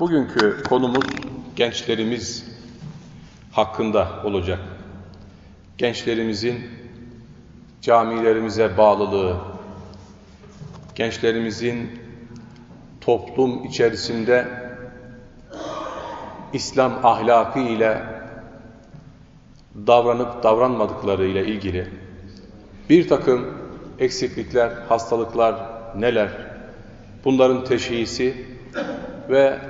Bugünkü konumuz gençlerimiz hakkında olacak. Gençlerimizin camilerimize bağlılığı, gençlerimizin toplum içerisinde İslam ahlakı ile davranıp davranmadıkları ile ilgili bir takım eksiklikler, hastalıklar neler, bunların teşhisi ve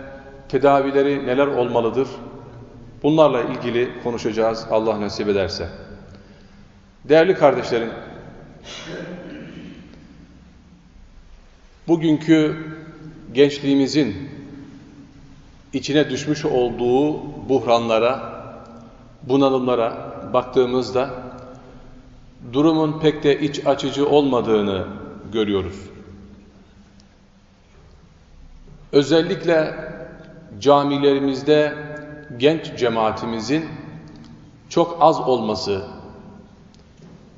tedavileri neler olmalıdır? Bunlarla ilgili konuşacağız Allah nasip ederse. Değerli kardeşlerim, bugünkü gençliğimizin içine düşmüş olduğu buhranlara, bunalımlara baktığımızda durumun pek de iç açıcı olmadığını görüyoruz. Özellikle camilerimizde genç cemaatimizin çok az olması,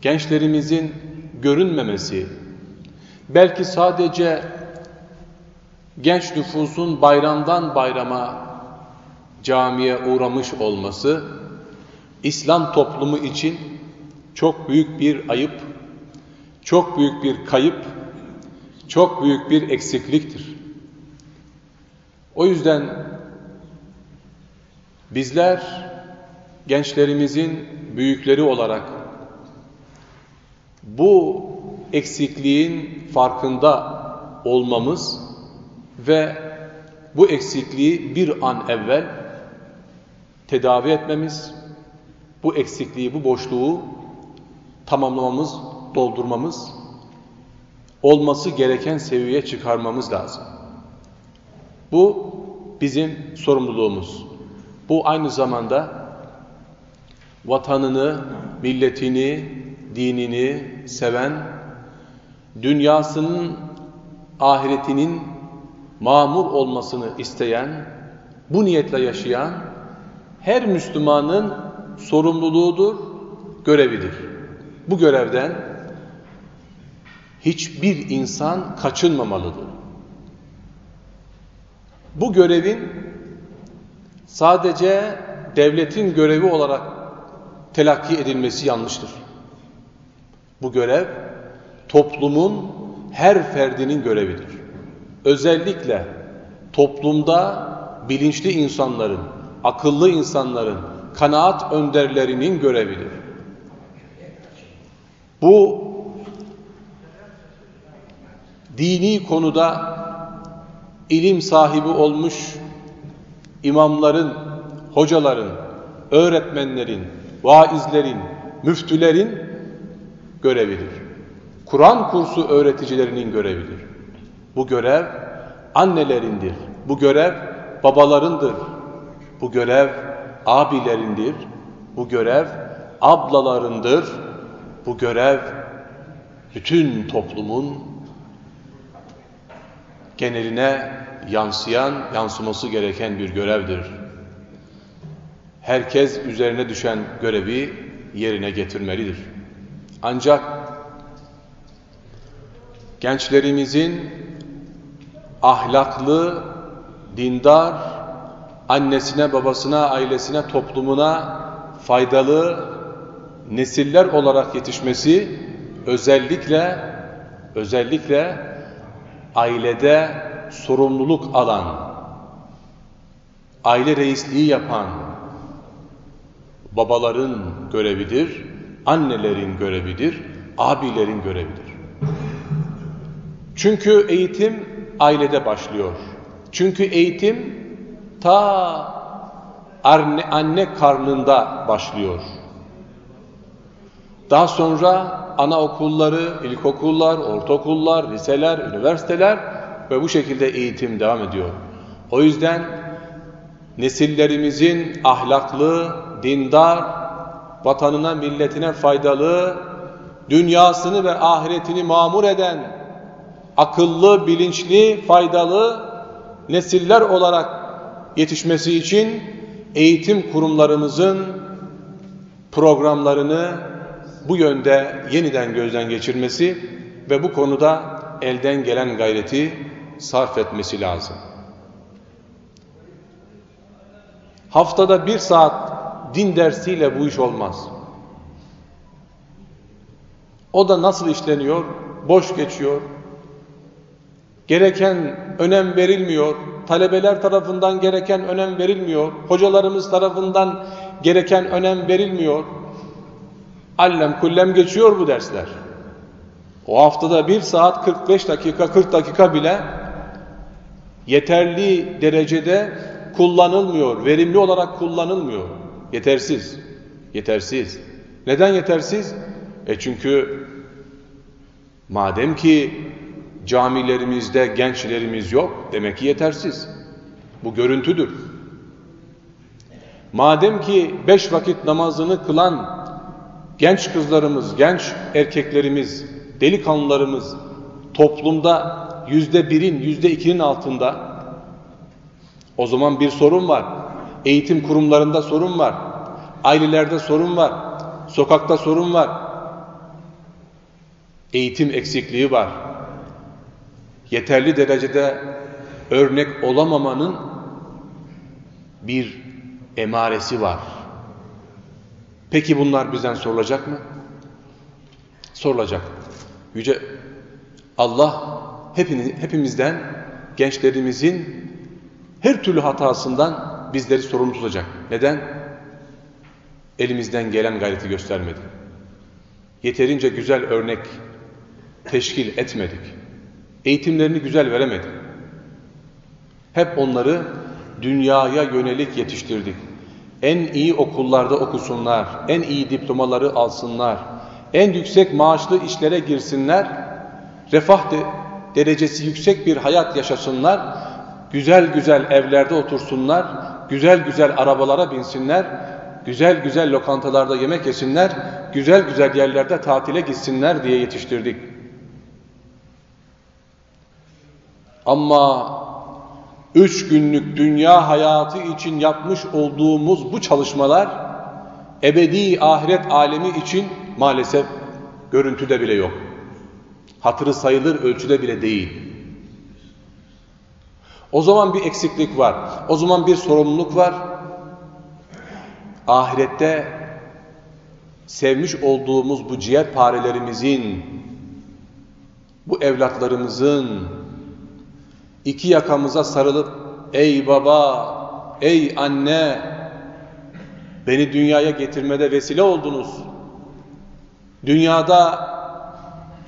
gençlerimizin görünmemesi, belki sadece genç nüfusun bayramdan bayrama camiye uğramış olması, İslam toplumu için çok büyük bir ayıp, çok büyük bir kayıp, çok büyük bir eksikliktir. O yüzden bizler gençlerimizin büyükleri olarak bu eksikliğin farkında olmamız ve bu eksikliği bir an evvel tedavi etmemiz, bu eksikliği, bu boşluğu tamamlamamız, doldurmamız, olması gereken seviyeye çıkarmamız lazım. Bu bizim sorumluluğumuz. Bu aynı zamanda vatanını, milletini, dinini seven, dünyasının, ahiretinin mamur olmasını isteyen, bu niyetle yaşayan her Müslümanın sorumluluğudur, görevidir. Bu görevden hiçbir insan kaçınmamalıdır. Bu görevin sadece devletin görevi olarak telakki edilmesi yanlıştır. Bu görev toplumun her ferdinin görevidir. Özellikle toplumda bilinçli insanların, akıllı insanların, kanaat önderlerinin görevidir. Bu dini konuda ilim sahibi olmuş imamların, hocaların, öğretmenlerin, vaizlerin, müftülerin görevidir. Kur'an kursu öğreticilerinin görevidir. Bu görev annelerindir. Bu görev babalarındır. Bu görev abilerindir. Bu görev ablalarındır. Bu görev bütün toplumun geneline yansıyan, yansıması gereken bir görevdir. Herkes üzerine düşen görevi yerine getirmelidir. Ancak gençlerimizin ahlaklı, dindar, annesine, babasına, ailesine, toplumuna faydalı nesiller olarak yetişmesi özellikle özellikle ailede sorumluluk alan, aile reisliği yapan babaların görevidir, annelerin görevidir, abilerin görevidir. Çünkü eğitim ailede başlıyor. Çünkü eğitim ta anne, anne karnında başlıyor. Daha sonra anaokulları, ilkokullar, ortaokullar, liseler, üniversiteler ve bu şekilde eğitim devam ediyor. O yüzden nesillerimizin ahlaklı, dindar, vatanına, milletine faydalı, dünyasını ve ahiretini mamur eden, akıllı, bilinçli, faydalı nesiller olarak yetişmesi için eğitim kurumlarımızın programlarını bu yönde yeniden gözden geçirmesi ve bu konuda elden gelen gayreti sarf etmesi lazım. Haftada bir saat din dersiyle bu iş olmaz. O da nasıl işleniyor? Boş geçiyor. Gereken önem verilmiyor. Talebeler tarafından gereken önem verilmiyor. Hocalarımız tarafından gereken önem verilmiyor. Allem kullem geçiyor bu dersler. O haftada bir saat 45 dakika 40 dakika bile yeterli derecede kullanılmıyor. Verimli olarak kullanılmıyor. Yetersiz. Yetersiz. Neden yetersiz? E çünkü madem ki camilerimizde gençlerimiz yok demek ki yetersiz. Bu görüntüdür. Madem ki beş vakit namazını kılan genç kızlarımız, genç erkeklerimiz, delikanlılarımız toplumda yüzde birin, yüzde ikinin altında o zaman bir sorun var. Eğitim kurumlarında sorun var. Ailelerde sorun var. Sokakta sorun var. Eğitim eksikliği var. Yeterli derecede örnek olamamanın bir emaresi var. Peki bunlar bizden sorulacak mı? Sorulacak. Yüce Allah hepiniz, hepimizden gençlerimizin her türlü hatasından bizleri sorumlu tutacak. Neden? Elimizden gelen gayreti göstermedik. Yeterince güzel örnek teşkil etmedik. Eğitimlerini güzel veremedik. Hep onları dünyaya yönelik yetiştirdik. En iyi okullarda okusunlar, en iyi diplomaları alsınlar, en yüksek maaşlı işlere girsinler, refah de, derecesi yüksek bir hayat yaşasınlar, güzel güzel evlerde otursunlar, güzel güzel arabalara binsinler, güzel güzel lokantalarda yemek yesinler, güzel güzel yerlerde tatile gitsinler diye yetiştirdik. Ama üç günlük dünya hayatı için yapmış olduğumuz bu çalışmalar ebedi ahiret alemi için maalesef görüntüde bile yok. Hatırı sayılır ölçüde bile değil. O zaman bir eksiklik var. O zaman bir sorumluluk var. Ahirette sevmiş olduğumuz bu ciğer parelerimizin, bu evlatlarımızın iki yakamıza sarılıp ey baba, ey anne beni dünyaya getirmede vesile oldunuz. Dünyada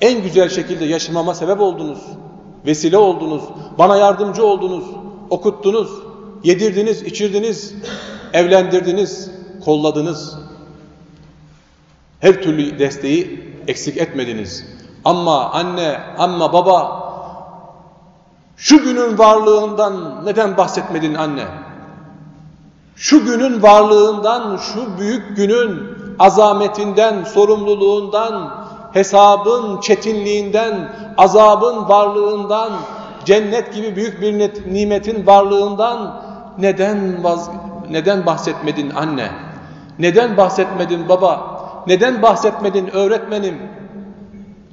en güzel şekilde yaşamama sebep oldunuz. Vesile oldunuz. Bana yardımcı oldunuz. Okuttunuz. Yedirdiniz, içirdiniz. Evlendirdiniz. Kolladınız. Her türlü desteği eksik etmediniz. Ama anne, ama baba şu günün varlığından neden bahsetmedin anne? Şu günün varlığından, şu büyük günün azametinden, sorumluluğundan, hesabın çetinliğinden, azabın varlığından, cennet gibi büyük bir nimetin varlığından neden neden bahsetmedin anne? Neden bahsetmedin baba? Neden bahsetmedin öğretmenim?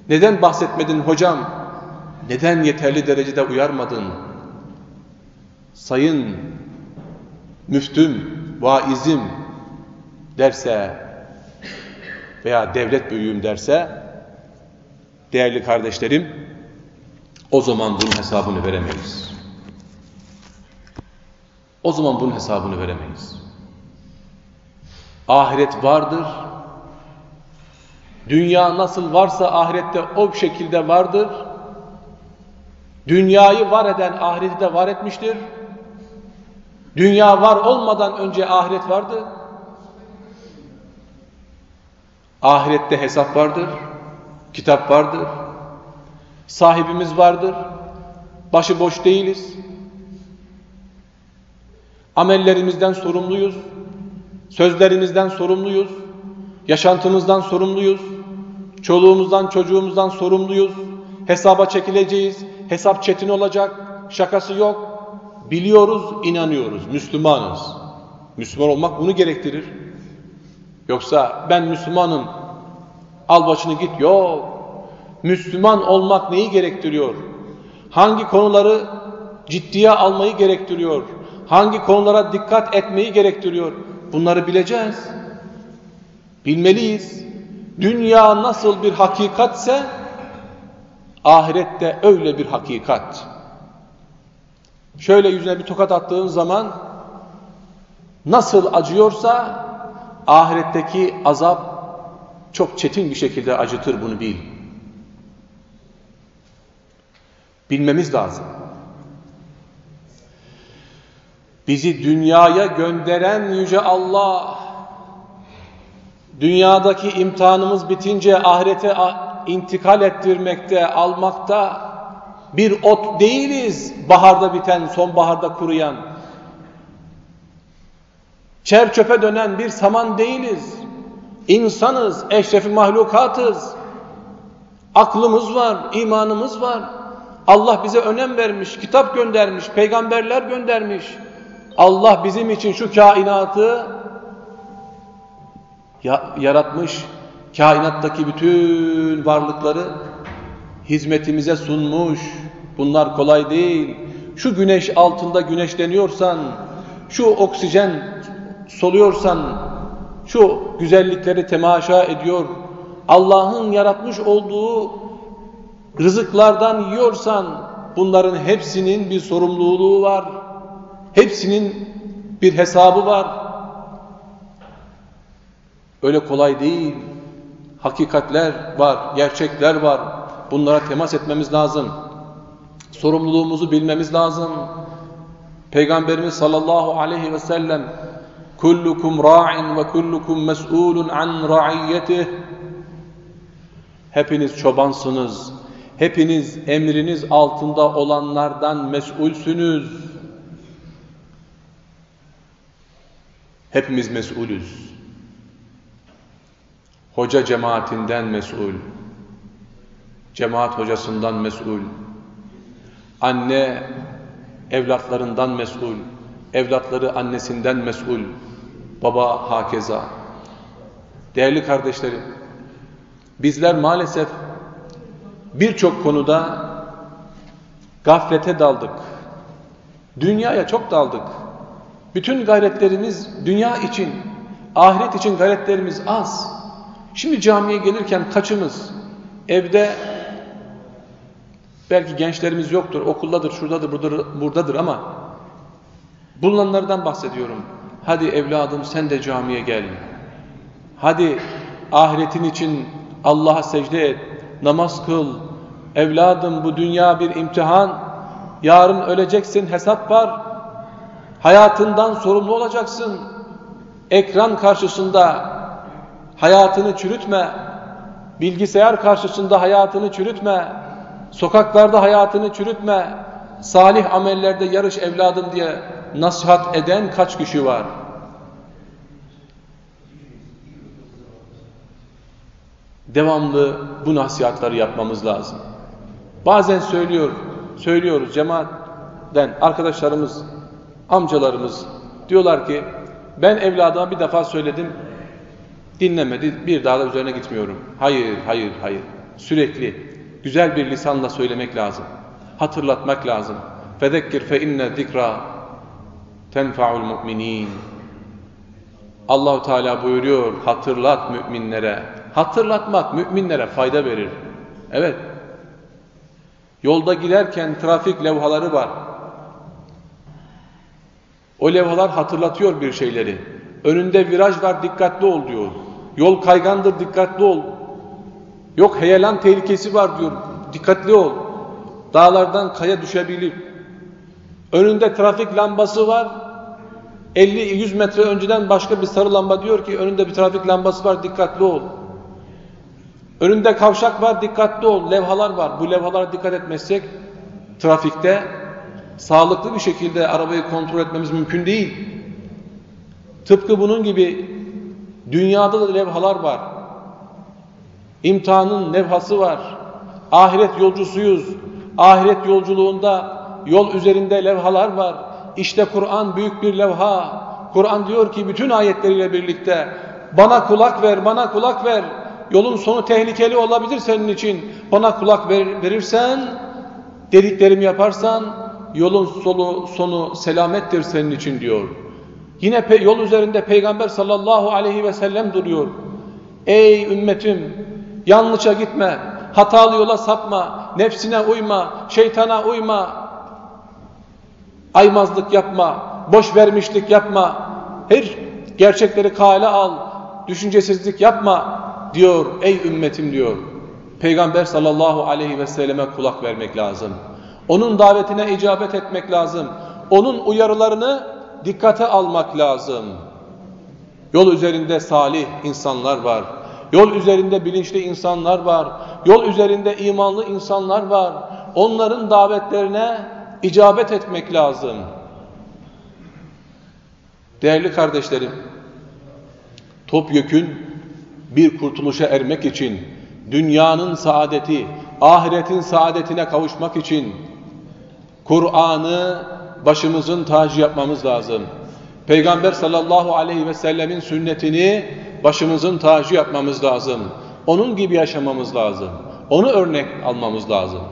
Neden bahsetmedin hocam? Neden yeterli derecede uyarmadın? Sayın müftüm, vaizim derse veya devlet büyüğüm derse değerli kardeşlerim o zaman bunun hesabını veremeyiz. O zaman bunun hesabını veremeyiz. Ahiret vardır. Dünya nasıl varsa ahirette o şekilde vardır. Dünyayı var eden ahireti de var etmiştir. Dünya var olmadan önce ahiret vardı. Ahirette hesap vardır. Kitap vardır. Sahibimiz vardır. Başıboş değiliz. Amellerimizden sorumluyuz. Sözlerimizden sorumluyuz. Yaşantımızdan sorumluyuz. Çoluğumuzdan, çocuğumuzdan sorumluyuz. Hesaba çekileceğiz. Hesap çetin olacak. Şakası yok. Biliyoruz, inanıyoruz. Müslümanız. Müslüman olmak bunu gerektirir. Yoksa ben Müslümanım, al başını git. Yok. Müslüman olmak neyi gerektiriyor? Hangi konuları ciddiye almayı gerektiriyor? hangi konulara dikkat etmeyi gerektiriyor? Bunları bileceğiz. Bilmeliyiz. Dünya nasıl bir hakikatse ahirette öyle bir hakikat. Şöyle yüzüne bir tokat attığın zaman nasıl acıyorsa ahiretteki azap çok çetin bir şekilde acıtır bunu bil. Bilmemiz lazım. Bizi dünyaya gönderen Yüce Allah, dünyadaki imtihanımız bitince ahirete intikal ettirmekte, almakta bir ot değiliz, baharda biten, sonbaharda kuruyan. Çer çöpe dönen bir saman değiliz. İnsanız, eşrefi mahlukatız. Aklımız var, imanımız var. Allah bize önem vermiş, kitap göndermiş, peygamberler göndermiş. Allah bizim için şu kainatı yaratmış, kainattaki bütün varlıkları hizmetimize sunmuş. Bunlar kolay değil. Şu güneş altında güneşleniyorsan, şu oksijen soluyorsan, şu güzellikleri temaşa ediyor, Allah'ın yaratmış olduğu rızıklardan yiyorsan, bunların hepsinin bir sorumluluğu var. Hepsinin bir hesabı var. Öyle kolay değil. Hakikatler var, gerçekler var. Bunlara temas etmemiz lazım. Sorumluluğumuzu bilmemiz lazım. Peygamberimiz sallallahu aleyhi ve sellem kullukum ra'in ve kullukum mes'ulun an ra'iyyetih Hepiniz çobansınız. Hepiniz emriniz altında olanlardan mesulsünüz. Hepimiz mesulüz. Hoca cemaatinden mesul. Cemaat hocasından mesul. Anne evlatlarından mesul. Evlatları annesinden mesul. Baba hakeza. Değerli kardeşlerim, bizler maalesef birçok konuda gaflete daldık. Dünyaya çok daldık. Bütün gayretlerimiz dünya için, ahiret için gayretlerimiz az. Şimdi camiye gelirken kaçımız evde belki gençlerimiz yoktur, okuldadır, şuradadır, buradadır, buradadır ama bulunanlardan bahsediyorum. Hadi evladım sen de camiye gel. Hadi ahiretin için Allah'a secde et, namaz kıl. Evladım bu dünya bir imtihan. Yarın öleceksin, hesap var. Hayatından sorumlu olacaksın. Ekran karşısında hayatını çürütme. Bilgisayar karşısında hayatını çürütme. Sokaklarda hayatını çürütme. Salih amellerde yarış evladım diye nasihat eden kaç kişi var? Devamlı bu nasihatları yapmamız lazım. Bazen söylüyor, söylüyoruz cemaatten arkadaşlarımız, amcalarımız diyorlar ki ben evladıma bir defa söyledim dinlemedi bir daha da üzerine gitmiyorum. Hayır, hayır, hayır. Sürekli güzel bir lisanla söylemek lazım. Hatırlatmak lazım. Fe inne zikra tenfa'ul mu'minin. Allahu Teala buyuruyor hatırlat müminlere. Hatırlatmak müminlere fayda verir. Evet. Yolda giderken trafik levhaları var. O levhalar hatırlatıyor bir şeyleri. Önünde viraj var dikkatli ol diyor. Yol kaygandır dikkatli ol. Yok heyelan tehlikesi var diyor. Dikkatli ol. Dağlardan kaya düşebilir. Önünde trafik lambası var. 50-100 metre önceden başka bir sarı lamba diyor ki önünde bir trafik lambası var dikkatli ol. Önünde kavşak var dikkatli ol. Levhalar var. Bu levhalara dikkat etmezsek trafikte sağlıklı bir şekilde arabayı kontrol etmemiz mümkün değil. Tıpkı bunun gibi dünyada da levhalar var. İmtihanın levhası var. Ahiret yolcusuyuz. Ahiret yolculuğunda yol üzerinde levhalar var. İşte Kur'an büyük bir levha. Kur'an diyor ki bütün ayetleriyle birlikte bana kulak ver, bana kulak ver. Yolun sonu tehlikeli olabilir senin için. Bana kulak ver, verirsen, dediklerimi yaparsan yolun solu, sonu selamettir senin için diyor. Yine yol üzerinde Peygamber sallallahu aleyhi ve sellem duruyor. Ey ümmetim yanlışa gitme, hatalı yola sapma, nefsine uyma, şeytana uyma, aymazlık yapma, boş vermişlik yapma, her gerçekleri kale al, düşüncesizlik yapma diyor ey ümmetim diyor. Peygamber sallallahu aleyhi ve selleme kulak vermek lazım. Onun davetine icabet etmek lazım. Onun uyarılarını dikkate almak lazım. Yol üzerinde salih insanlar var. Yol üzerinde bilinçli insanlar var. Yol üzerinde imanlı insanlar var. Onların davetlerine icabet etmek lazım. Değerli kardeşlerim, topyekün bir kurtuluşa ermek için, dünyanın saadeti, ahiretin saadetine kavuşmak için Kur'an'ı başımızın tacı yapmamız lazım. Peygamber sallallahu aleyhi ve sellemin sünnetini başımızın tacı yapmamız lazım. Onun gibi yaşamamız lazım. Onu örnek almamız lazım.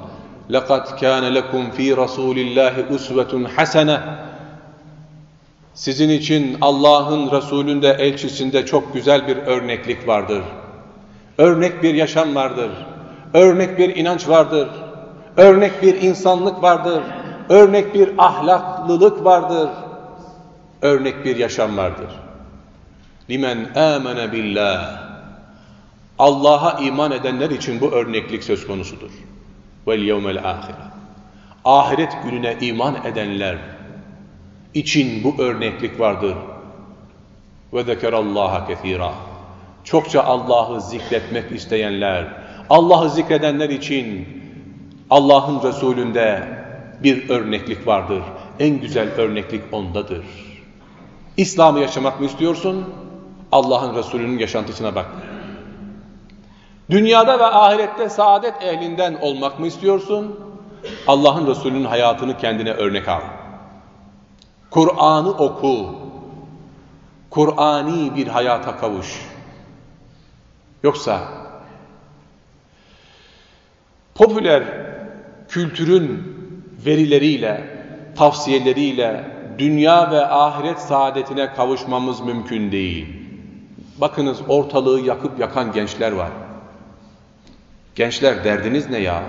لَقَدْ كَانَ لَكُمْ ف۪ي رَسُولِ اللّٰهِ اُسْوَةٌ حَسَنَةٌ Sizin için Allah'ın Resulünde, elçisinde çok güzel bir örneklik vardır. Örnek bir yaşam vardır. Örnek bir inanç vardır. Örnek bir insanlık vardır. Örnek bir ahlaklılık vardır. Örnek bir yaşam vardır. Limen amene billah. Allah'a iman edenler için bu örneklik söz konusudur. Vel yevmel ahire. Ahiret gününe iman edenler için bu örneklik vardır. Ve zekerallaha kethira. Çokça Allah'ı zikretmek isteyenler, Allah'ı zikredenler için Allah'ın Resulünde bir örneklik vardır. En güzel örneklik ondadır. İslam'ı yaşamak mı istiyorsun? Allah'ın Resulü'nün yaşantısına bak. Dünyada ve ahirette saadet ehlinden olmak mı istiyorsun? Allah'ın Resulü'nün hayatını kendine örnek al. Kur'an'ı oku. Kur'ani bir hayata kavuş. Yoksa popüler kültürün verileriyle, tavsiyeleriyle dünya ve ahiret saadetine kavuşmamız mümkün değil. Bakınız ortalığı yakıp yakan gençler var. Gençler derdiniz ne ya?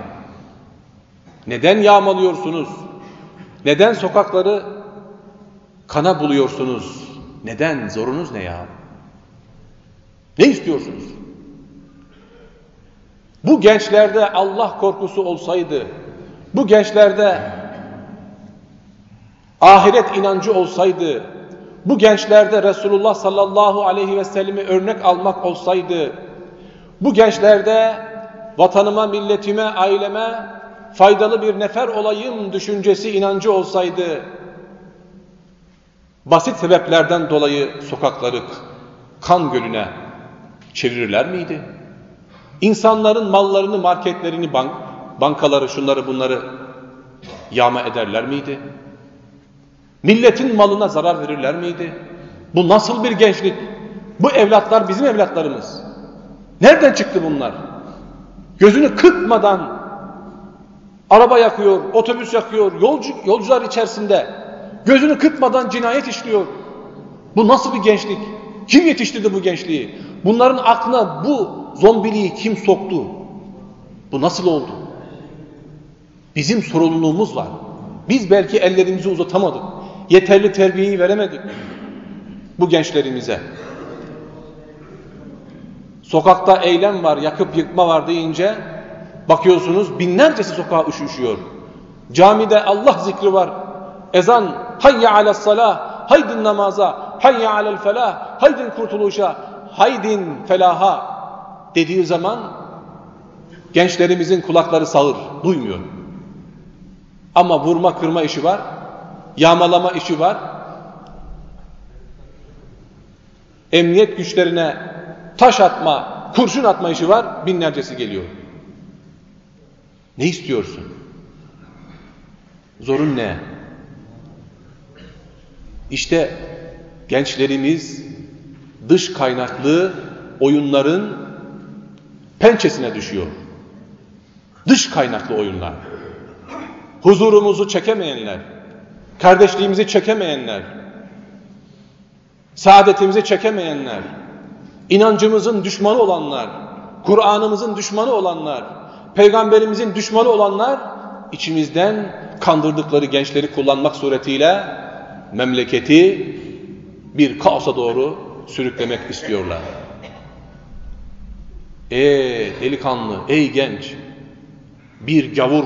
Neden yağmalıyorsunuz? Neden sokakları kana buluyorsunuz? Neden? Zorunuz ne ya? Ne istiyorsunuz? Bu gençlerde Allah korkusu olsaydı, bu gençlerde ahiret inancı olsaydı, bu gençlerde Resulullah sallallahu aleyhi ve sellemi örnek almak olsaydı, bu gençlerde vatanıma, milletime, aileme faydalı bir nefer olayım düşüncesi, inancı olsaydı, basit sebeplerden dolayı sokakları kan gölüne çevirirler miydi? İnsanların mallarını, marketlerini, bank, bankaları, şunları bunları yağma ederler miydi? Milletin malına zarar verirler miydi? Bu nasıl bir gençlik? Bu evlatlar bizim evlatlarımız. Nereden çıktı bunlar? Gözünü kırpmadan araba yakıyor, otobüs yakıyor, yolcu, yolcular içerisinde gözünü kırpmadan cinayet işliyor. Bu nasıl bir gençlik? Kim yetiştirdi bu gençliği? Bunların aklına bu zombiliği kim soktu? Bu nasıl oldu? Bizim sorumluluğumuz var. Biz belki ellerimizi uzatamadık. Yeterli terbiyeyi veremedik bu gençlerimize. Sokakta eylem var, yakıp yıkma var deyince bakıyorsunuz binlercesi sokağa üşüşüyor. Camide Allah zikri var. Ezan hayye alel salah, haydin namaza, hayye alel felah, haydin kurtuluşa, haydin felaha dediği zaman gençlerimizin kulakları sağır, duymuyor. Ama vurma kırma işi var, yağmalama işi var. Emniyet güçlerine taş atma, kurşun atma işi var, binlercesi geliyor. Ne istiyorsun? Zorun ne? İşte gençlerimiz dış kaynaklı oyunların pençesine düşüyor. Dış kaynaklı oyunlar. Huzurumuzu çekemeyenler, kardeşliğimizi çekemeyenler, saadetimizi çekemeyenler, inancımızın düşmanı olanlar, Kur'an'ımızın düşmanı olanlar, peygamberimizin düşmanı olanlar içimizden kandırdıkları gençleri kullanmak suretiyle memleketi bir kaosa doğru sürüklemek istiyorlar. Ey delikanlı, ey genç, bir gavur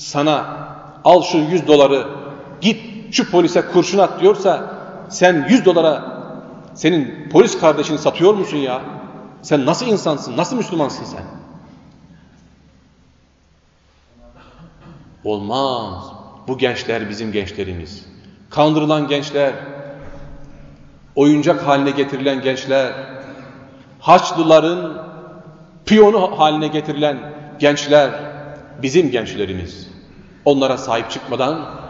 sana al şu yüz doları git şu polise kurşun at diyorsa sen yüz dolara senin polis kardeşini satıyor musun ya? Sen nasıl insansın, nasıl Müslümansın sen? Olmaz. Bu gençler bizim gençlerimiz. Kandırılan gençler, oyuncak haline getirilen gençler, Haçlıların piyonu haline getirilen gençler bizim gençlerimiz. Onlara sahip çıkmadan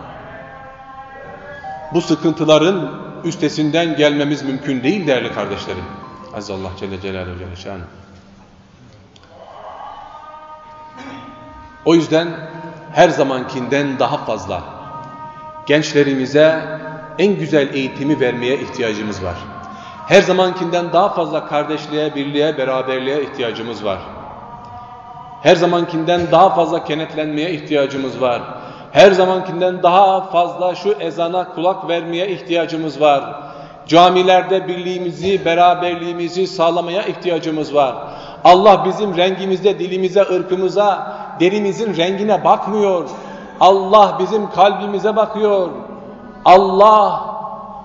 bu sıkıntıların üstesinden gelmemiz mümkün değil değerli kardeşlerim. Aziz Allah Celle Celaluhu Celle Şan. O yüzden her zamankinden daha fazla gençlerimize en güzel eğitimi vermeye ihtiyacımız var. Her zamankinden daha fazla kardeşliğe, birliğe, beraberliğe ihtiyacımız var. Her zamankinden daha fazla kenetlenmeye ihtiyacımız var. Her zamankinden daha fazla şu ezana kulak vermeye ihtiyacımız var. Camilerde birliğimizi, beraberliğimizi sağlamaya ihtiyacımız var. Allah bizim rengimizde, dilimize, ırkımıza, derimizin rengine bakmıyor. Allah bizim kalbimize bakıyor. Allah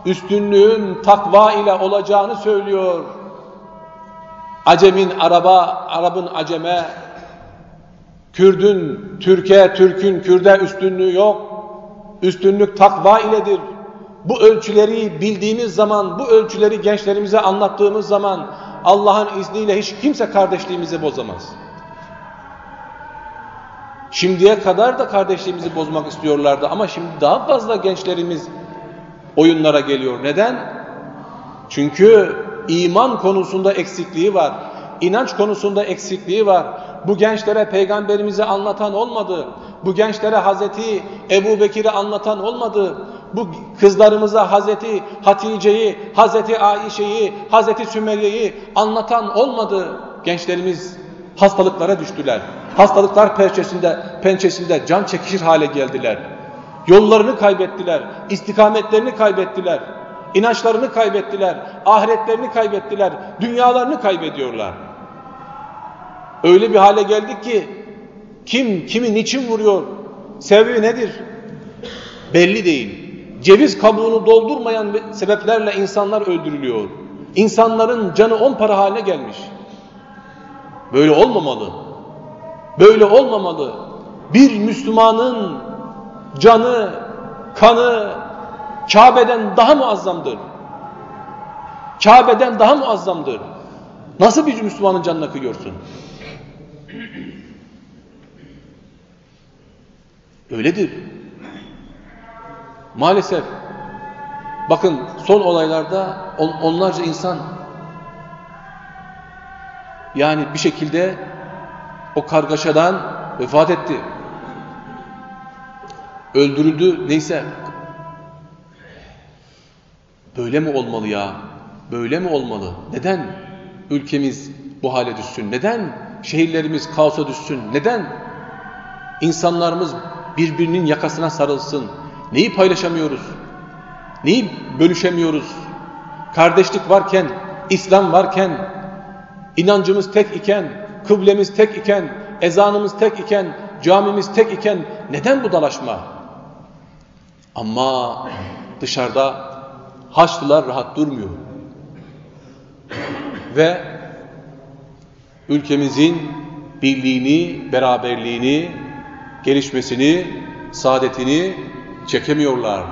üstünlüğün takva ile olacağını söylüyor. Acemin Araba, Arap'ın Aceme, Kürdün Türkiye, Türk'ün Kürde üstünlüğü yok. Üstünlük takva iledir. Bu ölçüleri bildiğimiz zaman, bu ölçüleri gençlerimize anlattığımız zaman Allah'ın izniyle hiç kimse kardeşliğimizi bozamaz. Şimdiye kadar da kardeşliğimizi bozmak istiyorlardı ama şimdi daha fazla gençlerimiz oyunlara geliyor. Neden? Çünkü iman konusunda eksikliği var. İnanç konusunda eksikliği var. Bu gençlere peygamberimizi anlatan olmadı. Bu gençlere Hazreti Ebu Bekir'i anlatan olmadı. Bu kızlarımıza Hazreti Hatice'yi, Hazreti Aişe'yi, Hazreti Sümeyye'yi anlatan olmadı. Gençlerimiz hastalıklara düştüler. Hastalıklar pençesinde, pençesinde can çekişir hale geldiler. Yollarını kaybettiler, istikametlerini kaybettiler, inançlarını kaybettiler, ahiretlerini kaybettiler, dünyalarını kaybediyorlar. Öyle bir hale geldik ki kim kimi niçin vuruyor? Sebebi nedir? Belli değil. Ceviz kabuğunu doldurmayan sebeplerle insanlar öldürülüyor. İnsanların canı on para haline gelmiş. Böyle olmamalı. Böyle olmamalı. Bir Müslümanın canı, kanı Kabe'den daha muazzamdır. Kabe'den daha muazzamdır. Nasıl bir Müslümanın canına kıyıyorsun? Öyledir. Maalesef bakın son olaylarda on, onlarca insan yani bir şekilde o kargaşadan vefat etti. Öldürüldü neyse. Böyle mi olmalı ya? Böyle mi olmalı? Neden ülkemiz bu hale düşsün? Neden şehirlerimiz kaosa düşsün? Neden insanlarımız birbirinin yakasına sarılsın? Neyi paylaşamıyoruz? Neyi bölüşemiyoruz? Kardeşlik varken, İslam varken, inancımız tek iken, kıblemiz tek iken, ezanımız tek iken, camimiz tek iken neden bu dalaşma? Ama dışarıda Haçlılar rahat durmuyor. Ve ülkemizin birliğini, beraberliğini, gelişmesini, saadetini çekemiyorlar.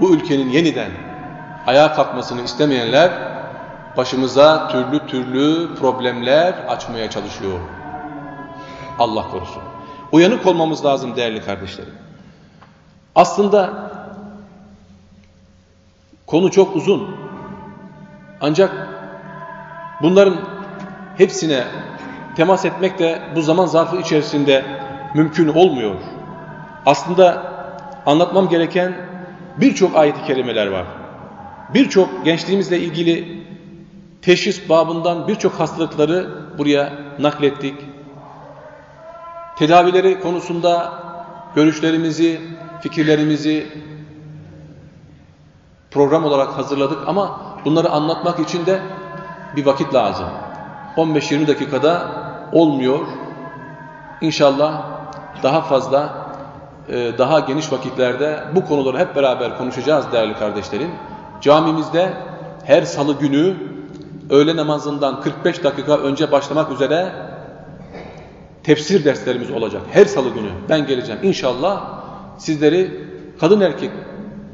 Bu ülkenin yeniden ayağa kalkmasını istemeyenler başımıza türlü türlü problemler açmaya çalışıyor. Allah korusun. Uyanık olmamız lazım değerli kardeşlerim. Aslında konu çok uzun. Ancak bunların hepsine temas etmek de bu zaman zarfı içerisinde mümkün olmuyor. Aslında anlatmam gereken birçok ayet-i kerimeler var. Birçok gençliğimizle ilgili teşhis babından birçok hastalıkları buraya naklettik. Tedavileri konusunda görüşlerimizi, fikirlerimizi program olarak hazırladık ama bunları anlatmak için de bir vakit lazım. 15-20 dakikada olmuyor. İnşallah daha fazla, e, daha geniş vakitlerde bu konuları hep beraber konuşacağız değerli kardeşlerim. Camimizde her salı günü öğle namazından 45 dakika önce başlamak üzere tefsir derslerimiz olacak. Her salı günü ben geleceğim. İnşallah sizleri kadın erkek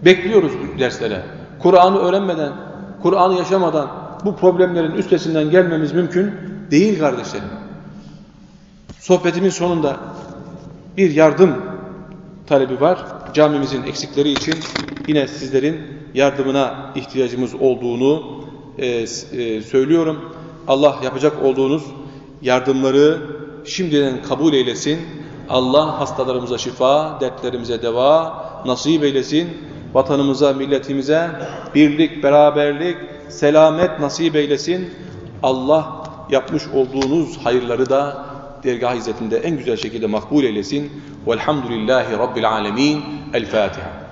bekliyoruz derslere. Kur'an'ı öğrenmeden, Kur'an'ı yaşamadan bu problemlerin üstesinden gelmemiz mümkün değil kardeşlerim. Sohbetimin sonunda bir yardım talebi var. Camimizin eksikleri için yine sizlerin yardımına ihtiyacımız olduğunu e, e, söylüyorum. Allah yapacak olduğunuz yardımları şimdiden kabul eylesin. Allah hastalarımıza şifa, dertlerimize deva nasip eylesin. Vatanımıza, milletimize birlik, beraberlik, selamet nasip eylesin. Allah yapmış olduğunuz hayırları da dergah hizmetinde en güzel şekilde makbul eylesin. Velhamdülillahi Rabbil alemin. El Fatiha.